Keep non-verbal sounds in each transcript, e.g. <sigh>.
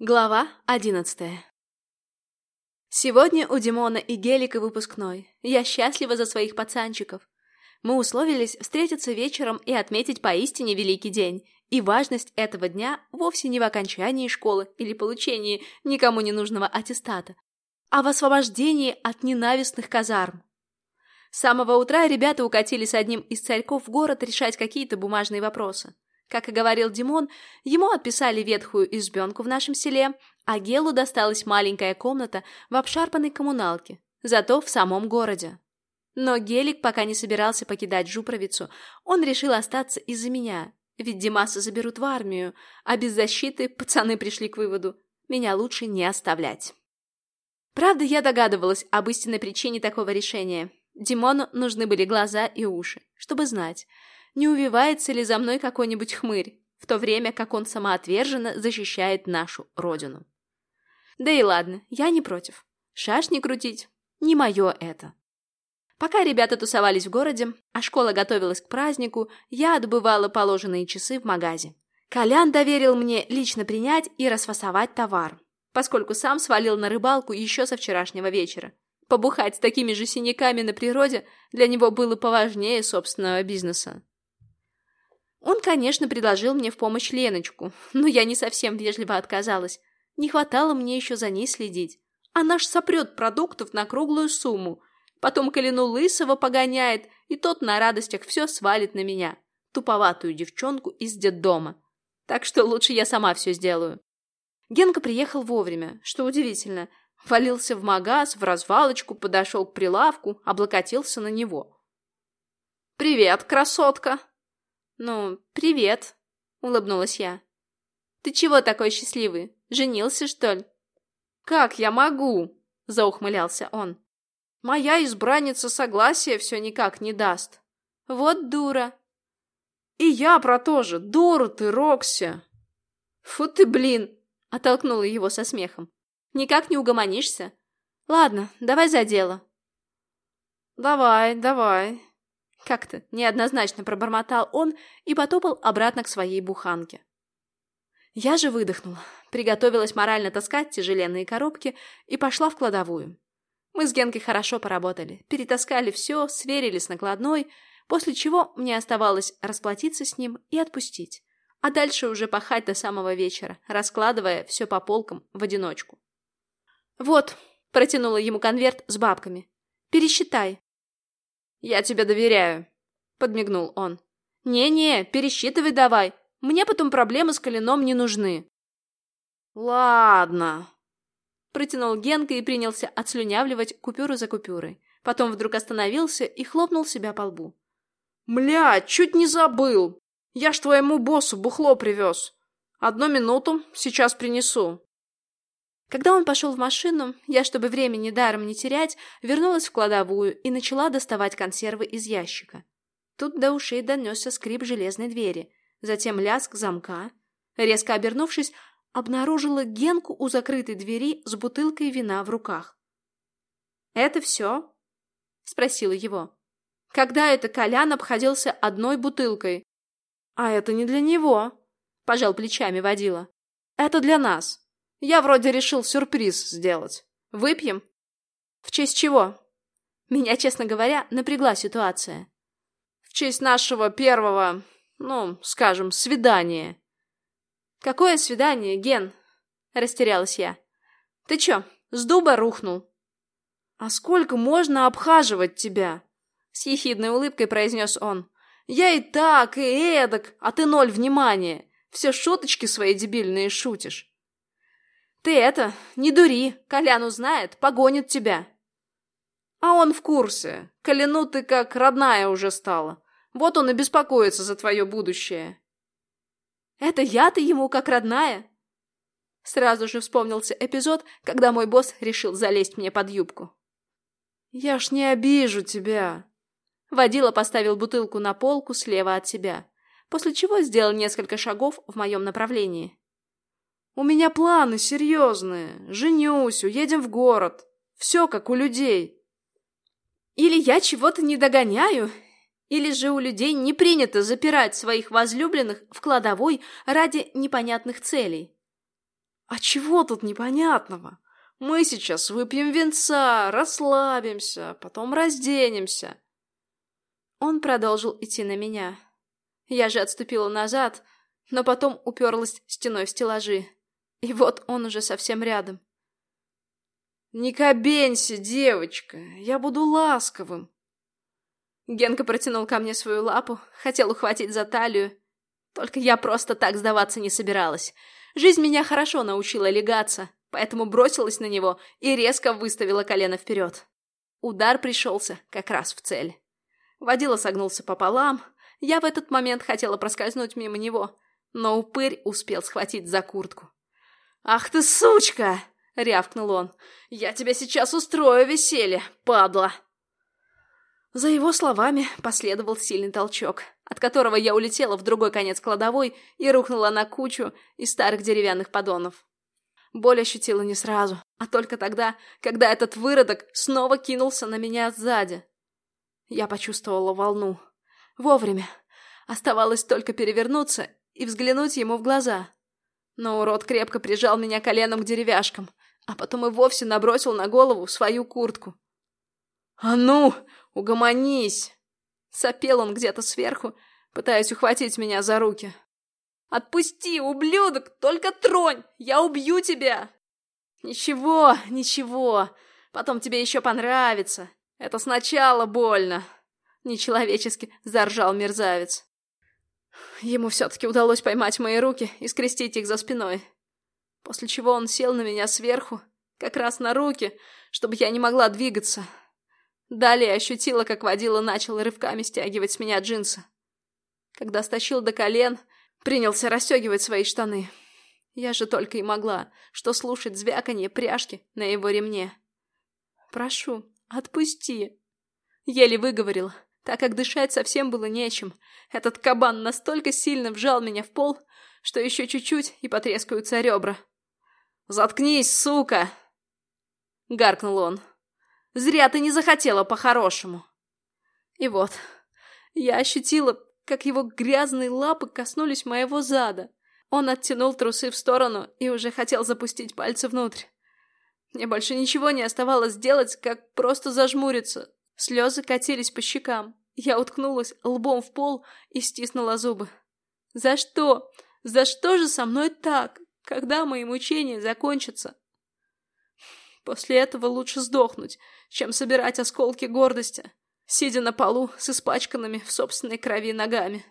Глава одиннадцатая Сегодня у Димона и Гелика выпускной. Я счастлива за своих пацанчиков. Мы условились встретиться вечером и отметить поистине великий день. И важность этого дня вовсе не в окончании школы или получении никому не нужного аттестата, а в освобождении от ненавистных казарм. С самого утра ребята укатили с одним из царьков в город решать какие-то бумажные вопросы. Как и говорил Димон, ему отписали ветхую избенку в нашем селе, а Гелу досталась маленькая комната в обшарпанной коммуналке, зато в самом городе. Но Гелик пока не собирался покидать Жупровицу, он решил остаться из-за меня, ведь Димаса заберут в армию, а без защиты пацаны пришли к выводу, меня лучше не оставлять. Правда, я догадывалась об истинной причине такого решения. Димону нужны были глаза и уши, чтобы знать – не увивается ли за мной какой-нибудь хмырь, в то время как он самоотверженно защищает нашу родину. Да и ладно, я не против. Шашни крутить – не мое это. Пока ребята тусовались в городе, а школа готовилась к празднику, я отбывала положенные часы в магазе. Колян доверил мне лично принять и расфасовать товар, поскольку сам свалил на рыбалку еще со вчерашнего вечера. Побухать с такими же синяками на природе для него было поважнее собственного бизнеса. Он, конечно, предложил мне в помощь Леночку, <laughs> но я не совсем вежливо отказалась. Не хватало мне еще за ней следить. Она ж сопрет продуктов на круглую сумму. Потом Калину Лысого погоняет, и тот на радостях все свалит на меня, туповатую девчонку из детдома. Так что лучше я сама все сделаю. Генка приехал вовремя, что удивительно. Валился в магаз, в развалочку, подошел к прилавку, облокотился на него. «Привет, красотка!» «Ну, привет», — улыбнулась я. «Ты чего такой счастливый? Женился, что ли?» «Как я могу?» — заухмылялся он. «Моя избранница согласия все никак не даст». «Вот дура». «И я про то же. Дура ты, Рокси!» «Фу ты, блин!» — оттолкнула его со смехом. «Никак не угомонишься? Ладно, давай за дело». «Давай, давай», как-то неоднозначно пробормотал он и потопал обратно к своей буханке. Я же выдохнула, приготовилась морально таскать тяжеленные коробки и пошла в кладовую. Мы с Генкой хорошо поработали, перетаскали все, сверили с накладной, после чего мне оставалось расплатиться с ним и отпустить, а дальше уже пахать до самого вечера, раскладывая все по полкам в одиночку. «Вот», — протянула ему конверт с бабками, — «пересчитай, «Я тебе доверяю», — подмигнул он. «Не-не, пересчитывай давай. Мне потом проблемы с коленом не нужны». «Ладно», — протянул Генка и принялся отслюнявливать купюру за купюрой. Потом вдруг остановился и хлопнул себя по лбу. «Мля, чуть не забыл! Я ж твоему боссу бухло привез. Одну минуту, сейчас принесу». Когда он пошел в машину, я, чтобы времени даром не терять, вернулась в кладовую и начала доставать консервы из ящика. Тут до ушей донесся скрип железной двери, затем лязг замка. Резко обернувшись, обнаружила Генку у закрытой двери с бутылкой вина в руках. «Это все?» — спросила его. «Когда это Колян обходился одной бутылкой?» «А это не для него», — пожал плечами водила. «Это для нас». Я вроде решил сюрприз сделать. Выпьем? В честь чего? Меня, честно говоря, напрягла ситуация. В честь нашего первого, ну, скажем, свидания. Какое свидание, Ген? Растерялась я. Ты чё, с дуба рухнул? А сколько можно обхаживать тебя? С ехидной улыбкой произнес он. Я и так, и эдак, а ты ноль внимания. Все шуточки свои дебильные шутишь. Ты это, не дури, Колян узнает, погонит тебя. А он в курсе. Коляну ты как родная уже стала. Вот он и беспокоится за твое будущее. Это я-то ему как родная? Сразу же вспомнился эпизод, когда мой босс решил залезть мне под юбку. Я ж не обижу тебя. Водила поставил бутылку на полку слева от себя, после чего сделал несколько шагов в моем направлении. У меня планы серьезные. Женюсь, уедем в город. Все как у людей. Или я чего-то не догоняю, или же у людей не принято запирать своих возлюбленных в кладовой ради непонятных целей. А чего тут непонятного? Мы сейчас выпьем венца, расслабимся, потом разденемся. Он продолжил идти на меня. Я же отступила назад, но потом уперлась стеной в стеллажи. И вот он уже совсем рядом. «Не кабенься, девочка, я буду ласковым». Генка протянул ко мне свою лапу, хотел ухватить за талию. Только я просто так сдаваться не собиралась. Жизнь меня хорошо научила легаться, поэтому бросилась на него и резко выставила колено вперед. Удар пришелся как раз в цель. Водила согнулся пополам. Я в этот момент хотела проскользнуть мимо него, но упырь успел схватить за куртку. «Ах ты сучка!» — рявкнул он. «Я тебя сейчас устрою веселье, падла!» За его словами последовал сильный толчок, от которого я улетела в другой конец кладовой и рухнула на кучу из старых деревянных поддонов. Боль ощутила не сразу, а только тогда, когда этот выродок снова кинулся на меня сзади. Я почувствовала волну. Вовремя. Оставалось только перевернуться и взглянуть ему в глаза. Но урод крепко прижал меня коленом к деревяшкам, а потом и вовсе набросил на голову свою куртку. «А ну, угомонись!» Сопел он где-то сверху, пытаясь ухватить меня за руки. «Отпусти, ублюдок! Только тронь! Я убью тебя!» «Ничего, ничего, потом тебе еще понравится. Это сначала больно!» Нечеловечески заржал мерзавец. Ему все-таки удалось поймать мои руки и скрестить их за спиной. После чего он сел на меня сверху, как раз на руки, чтобы я не могла двигаться. Далее ощутила, как водила начал рывками стягивать с меня джинсы. Когда стащил до колен, принялся расстегивать свои штаны. Я же только и могла, что слушать звяканье пряжки на его ремне. «Прошу, отпусти!» Еле выговорила, так как дышать совсем было нечем. Этот кабан настолько сильно вжал меня в пол, что еще чуть-чуть и потрескаются ребра. «Заткнись, сука!» — гаркнул он. «Зря ты не захотела по-хорошему!» И вот, я ощутила, как его грязные лапы коснулись моего зада. Он оттянул трусы в сторону и уже хотел запустить пальцы внутрь. Мне больше ничего не оставалось сделать, как просто зажмуриться, Слезы катились по щекам. Я уткнулась лбом в пол и стиснула зубы. «За что? За что же со мной так? Когда мои мучения закончатся?» После этого лучше сдохнуть, чем собирать осколки гордости, сидя на полу с испачканными в собственной крови ногами.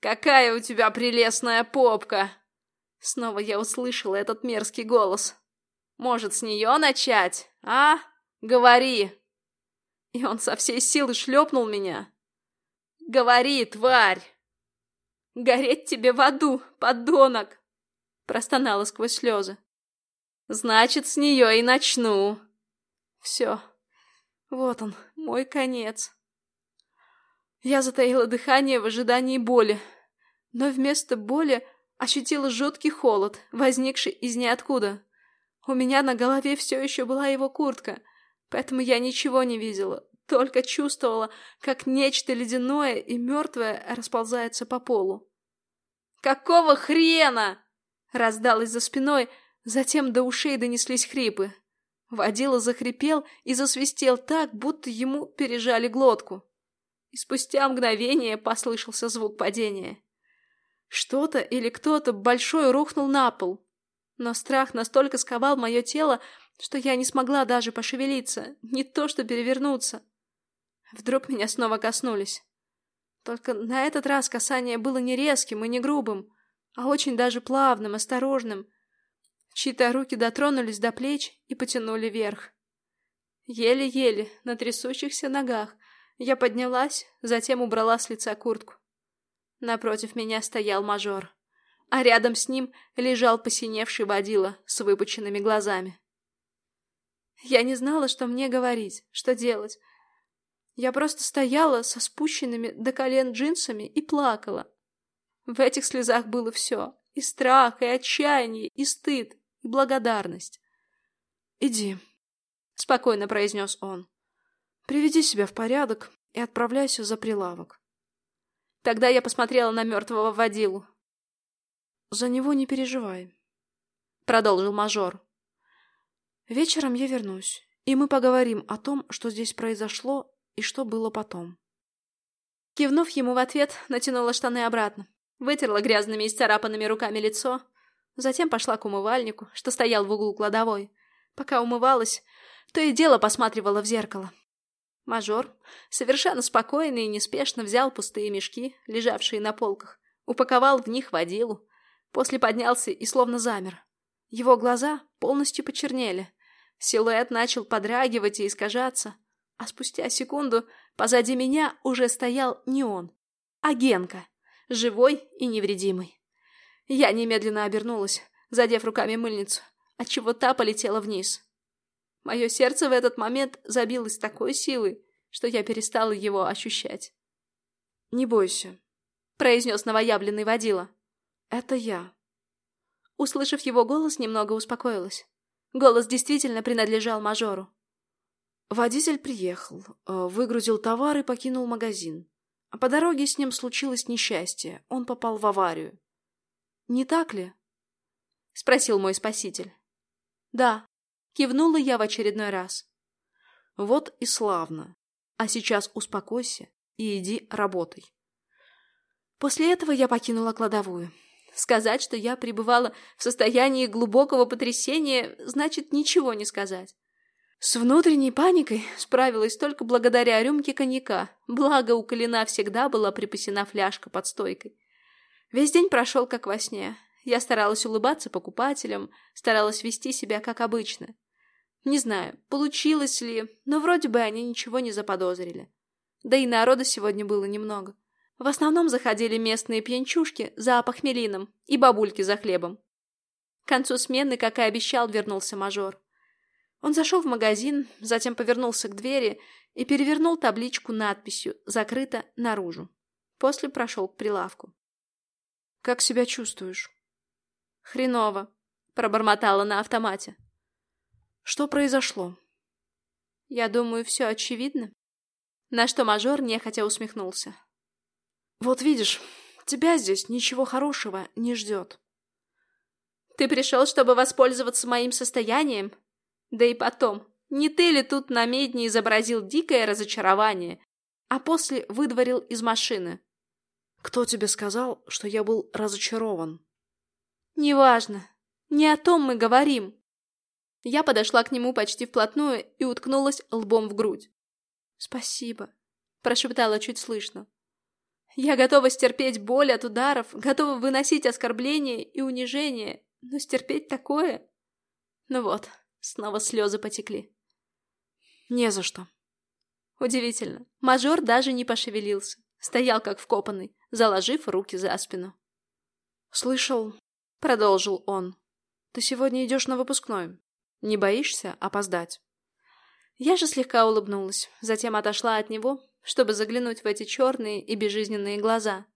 «Какая у тебя прелестная попка!» Снова я услышала этот мерзкий голос. «Может, с нее начать, а? Говори!» И он со всей силы шлепнул меня. «Говори, тварь!» «Гореть тебе в аду, подонок!» Простонала сквозь слезы. «Значит, с нее и начну!» Все. Вот он, мой конец. Я затаила дыхание в ожидании боли, но вместо боли ощутила жуткий холод, возникший из ниоткуда. У меня на голове все еще была его куртка, поэтому я ничего не видела, только чувствовала, как нечто ледяное и мертвое расползается по полу. «Какого хрена?» раздалось за спиной, затем до ушей донеслись хрипы. Водила захрипел и засвистел так, будто ему пережали глотку. И спустя мгновение послышался звук падения. Что-то или кто-то большой рухнул на пол. Но страх настолько сковал мое тело, что я не смогла даже пошевелиться, не то что перевернуться. Вдруг меня снова коснулись. Только на этот раз касание было не резким и не грубым, а очень даже плавным, осторожным. Чьи-то руки дотронулись до плеч и потянули вверх. Еле-еле, на трясущихся ногах, я поднялась, затем убрала с лица куртку. Напротив меня стоял мажор, а рядом с ним лежал посиневший водила с выпученными глазами. Я не знала, что мне говорить, что делать. Я просто стояла со спущенными до колен джинсами и плакала. В этих слезах было все. И страх, и отчаяние, и стыд, и благодарность. «Иди», — спокойно произнес он. «Приведи себя в порядок и отправляйся за прилавок». Тогда я посмотрела на мертвого водилу. «За него не переживай. продолжил мажор. Вечером я вернусь, и мы поговорим о том, что здесь произошло и что было потом. Кивнув ему в ответ, натянула штаны обратно, вытерла грязными и царапанными руками лицо, затем пошла к умывальнику, что стоял в углу кладовой. Пока умывалась, то и дело посматривала в зеркало. Мажор, совершенно спокойно и неспешно взял пустые мешки, лежавшие на полках, упаковал в них водилу, после поднялся и словно замер. Его глаза полностью почернели. Силуэт начал подрагивать и искажаться, а спустя секунду позади меня уже стоял не он, а Генка, живой и невредимый. Я немедленно обернулась, задев руками мыльницу, отчего та полетела вниз. Мое сердце в этот момент забилось такой силой, что я перестала его ощущать. «Не бойся», — произнес новоявленный водила. «Это я». Услышав его голос, немного успокоилась. Голос действительно принадлежал мажору. Водитель приехал, э, выгрузил товар и покинул магазин. А по дороге с ним случилось несчастье. Он попал в аварию. «Не так ли?» — спросил мой спаситель. «Да», — кивнула я в очередной раз. «Вот и славно. А сейчас успокойся и иди работай». После этого я покинула кладовую. Сказать, что я пребывала в состоянии глубокого потрясения, значит ничего не сказать. С внутренней паникой справилась только благодаря рюмке коньяка, благо у Калина всегда была припасена фляжка под стойкой. Весь день прошел как во сне. Я старалась улыбаться покупателям, старалась вести себя как обычно. Не знаю, получилось ли, но вроде бы они ничего не заподозрили. Да и народа сегодня было немного. В основном заходили местные пьянчушки за похмелином и бабульки за хлебом. К концу смены, как и обещал, вернулся мажор. Он зашел в магазин, затем повернулся к двери и перевернул табличку надписью «Закрыто наружу». После прошел к прилавку. «Как себя чувствуешь?» «Хреново», — пробормотала на автомате. «Что произошло?» «Я думаю, все очевидно». На что мажор нехотя усмехнулся. «Вот видишь, тебя здесь ничего хорошего не ждет». «Ты пришел, чтобы воспользоваться моим состоянием?» Да и потом, не ты ли тут на медне изобразил дикое разочарование, а после выдворил из машины? Кто тебе сказал, что я был разочарован? Неважно. Не о том мы говорим. Я подошла к нему почти вплотную и уткнулась лбом в грудь. «Спасибо», — прошептала чуть слышно. «Я готова стерпеть боль от ударов, готова выносить оскорбления и унижения, но стерпеть такое...» Ну вот, Снова слезы потекли. Не за что. Удивительно. Мажор даже не пошевелился. Стоял как вкопанный, заложив руки за спину. «Слышал», — продолжил он, — «ты сегодня идешь на выпускной. Не боишься опоздать?» Я же слегка улыбнулась, затем отошла от него, чтобы заглянуть в эти черные и безжизненные глаза.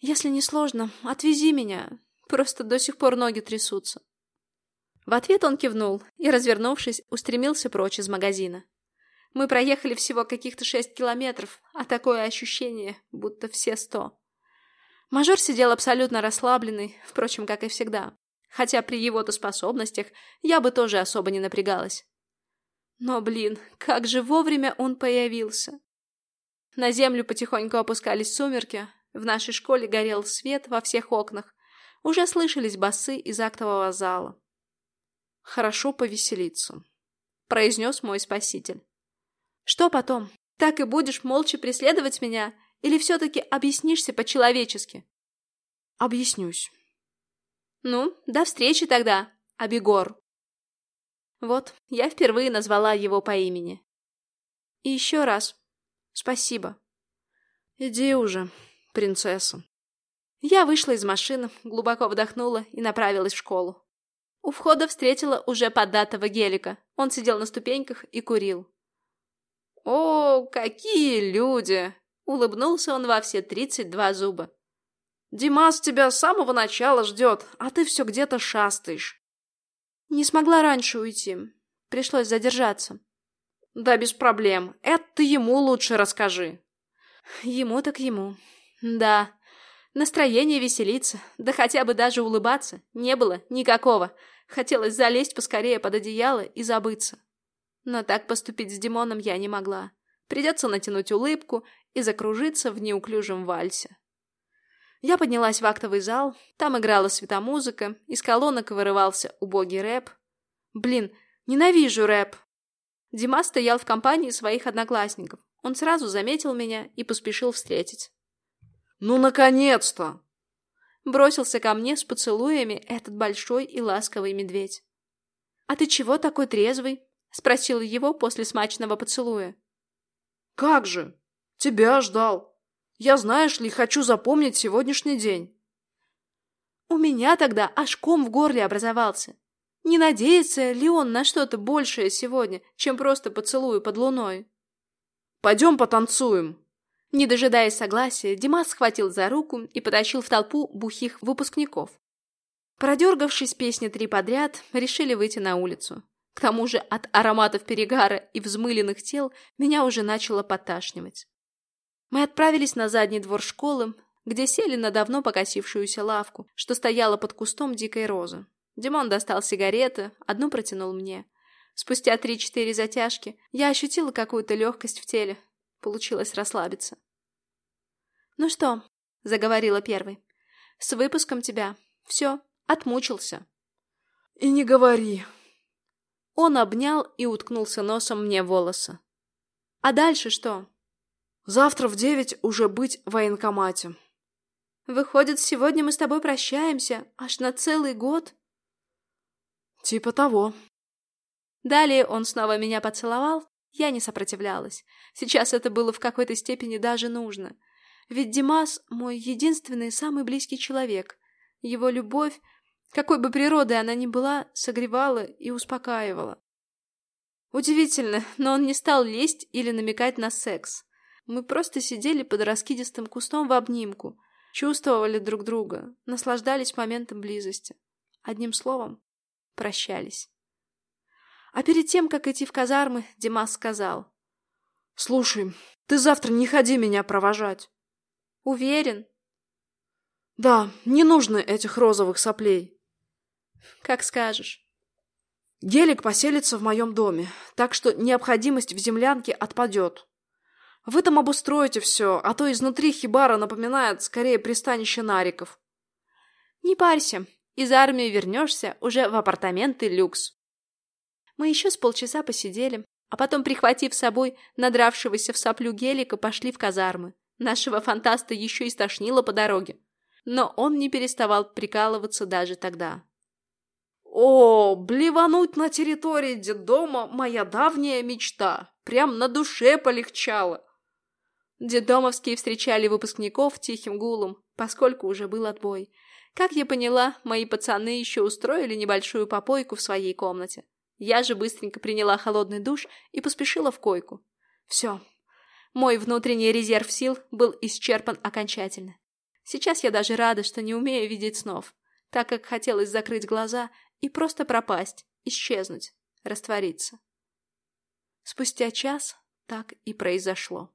«Если не сложно, отвези меня. Просто до сих пор ноги трясутся». В ответ он кивнул и, развернувшись, устремился прочь из магазина. Мы проехали всего каких-то шесть километров, а такое ощущение, будто все сто. Мажор сидел абсолютно расслабленный, впрочем, как и всегда. Хотя при его-то способностях я бы тоже особо не напрягалась. Но, блин, как же вовремя он появился. На землю потихоньку опускались сумерки, в нашей школе горел свет во всех окнах, уже слышались басы из актового зала хорошо повеселиться», — произнес мой спаситель. «Что потом? Так и будешь молча преследовать меня? Или все-таки объяснишься по-человечески?» «Объяснюсь». «Ну, до встречи тогда, Абигор». Вот, я впервые назвала его по имени. И еще раз спасибо. «Иди уже, принцесса». Я вышла из машины, глубоко вдохнула и направилась в школу. У входа встретила уже поддатого гелика. Он сидел на ступеньках и курил. «О, какие люди!» — улыбнулся он во все тридцать два зуба. «Димас тебя с самого начала ждет, а ты все где-то шастаешь». «Не смогла раньше уйти. Пришлось задержаться». «Да без проблем. Это ты ему лучше расскажи». «Ему так ему. Да. Настроение веселиться, да хотя бы даже улыбаться, не было никакого. Хотелось залезть поскорее под одеяло и забыться. Но так поступить с Димоном я не могла. Придется натянуть улыбку и закружиться в неуклюжем вальсе. Я поднялась в актовый зал, там играла светомузыка, из колонок вырывался убогий рэп. Блин, ненавижу рэп. Дима стоял в компании своих одноклассников. Он сразу заметил меня и поспешил встретить. «Ну, наконец-то!» Бросился ко мне с поцелуями этот большой и ласковый медведь. «А ты чего такой трезвый?» — спросил его после смачного поцелуя. «Как же! Тебя ждал! Я, знаешь ли, хочу запомнить сегодняшний день!» У меня тогда аж ком в горле образовался. Не надеется ли он на что-то большее сегодня, чем просто поцелуй под луной? «Пойдем потанцуем!» Не дожидаясь согласия, Димас схватил за руку и потащил в толпу бухих выпускников. Продергавшись песни три подряд, решили выйти на улицу. К тому же от ароматов перегара и взмыленных тел меня уже начало поташнивать. Мы отправились на задний двор школы, где сели на давно покосившуюся лавку, что стояла под кустом дикой розы. Димон достал сигареты, одну протянул мне. Спустя три-четыре затяжки я ощутила какую-то легкость в теле. Получилось расслабиться. «Ну что?» — заговорила первой. «С выпуском тебя. Все, отмучился». «И не говори». Он обнял и уткнулся носом мне в волосы. «А дальше что?» «Завтра в девять уже быть в военкомате». «Выходит, сегодня мы с тобой прощаемся аж на целый год?» «Типа того». Далее он снова меня поцеловал, я не сопротивлялась. Сейчас это было в какой-то степени даже нужно. Ведь Димас — мой единственный самый близкий человек. Его любовь, какой бы природой она ни была, согревала и успокаивала. Удивительно, но он не стал лезть или намекать на секс. Мы просто сидели под раскидистым кустом в обнимку, чувствовали друг друга, наслаждались моментом близости. Одним словом, прощались. А перед тем, как идти в казармы, Димас сказал. «Слушай, ты завтра не ходи меня провожать. Уверен? Да, не нужно этих розовых соплей. Как скажешь. Гелик поселится в моем доме, так что необходимость в землянке отпадет. Вы там обустроите все, а то изнутри хибара напоминает скорее пристанище нариков. Не парься, из армии вернешься уже в апартаменты люкс. Мы еще с полчаса посидели, а потом, прихватив с собой надравшегося в соплю гелика, пошли в казармы. Нашего фантаста еще и стошнило по дороге. Но он не переставал прикалываться даже тогда. «О, блевануть на территории детдома – моя давняя мечта. Прям на душе полегчало». Детдомовские встречали выпускников тихим гулом, поскольку уже был отбой. Как я поняла, мои пацаны еще устроили небольшую попойку в своей комнате. Я же быстренько приняла холодный душ и поспешила в койку. Все, мой внутренний резерв сил был исчерпан окончательно. Сейчас я даже рада, что не умею видеть снов, так как хотелось закрыть глаза и просто пропасть, исчезнуть, раствориться. Спустя час так и произошло.